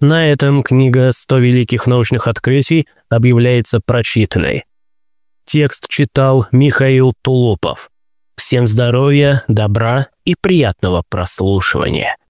На этом книга «100 великих научных открытий» объявляется прочитанной. Текст читал Михаил Тулупов. Всем здоровья, добра и приятного прослушивания.